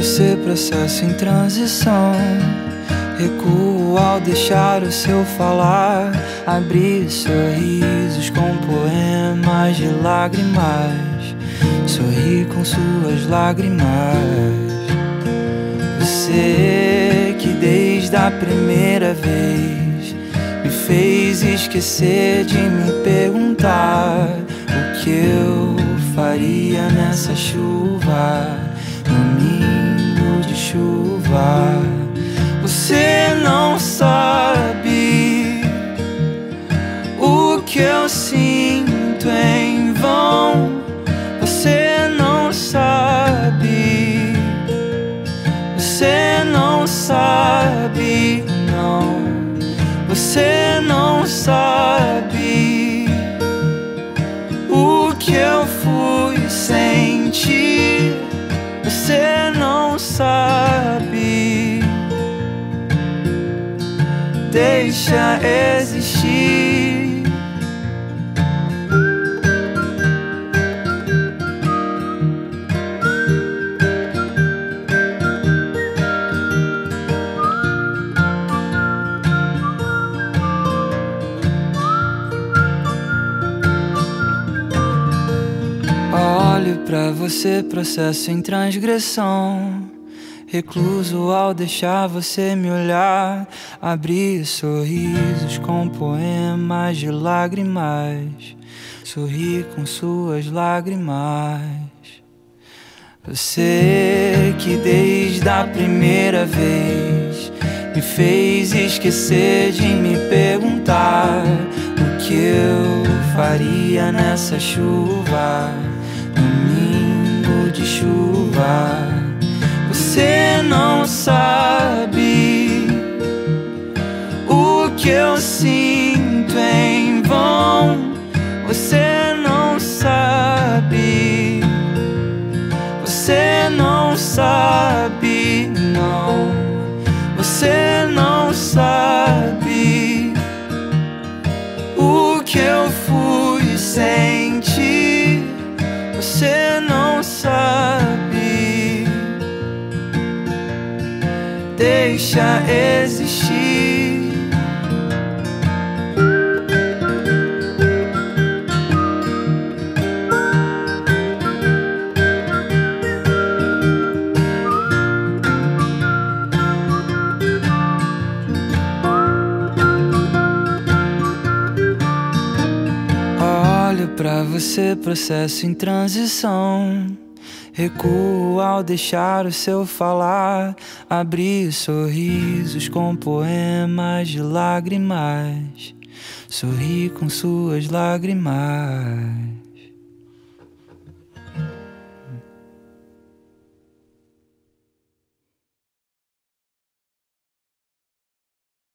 você, processo em transição. Recuo ao deixar o seu falar. Abrir sorrisos com poemas de lágrimas. Sorri com suas lágrimas. Você que desde a primeira vez me fez esquecer de me perguntar o que eu faria nessa chuva, que eu sinto em vão. Você não sabe. Você não sabe, não. Você não sabe o que eu fui sentir. Você não sabe. Deixa existir. Pra você, processo em transgressão. Recluso ao deixar você me olhar. Abrir sorrisos com poemas de lágrimas. Sorri com suas lágrimas. Você que desde a primeira vez me fez esquecer de me perguntar o que eu faria nessa chuva, domingo de chuva. Você não sabe o que eu sinto em vão. Você não sabe. Você não sabe, Deixa existir. Olho pra você, processo em transição. Recuo ao deixar o seu falar. Abrir sorrisos com poemas de lágrimas. Sorri com suas lágrimas.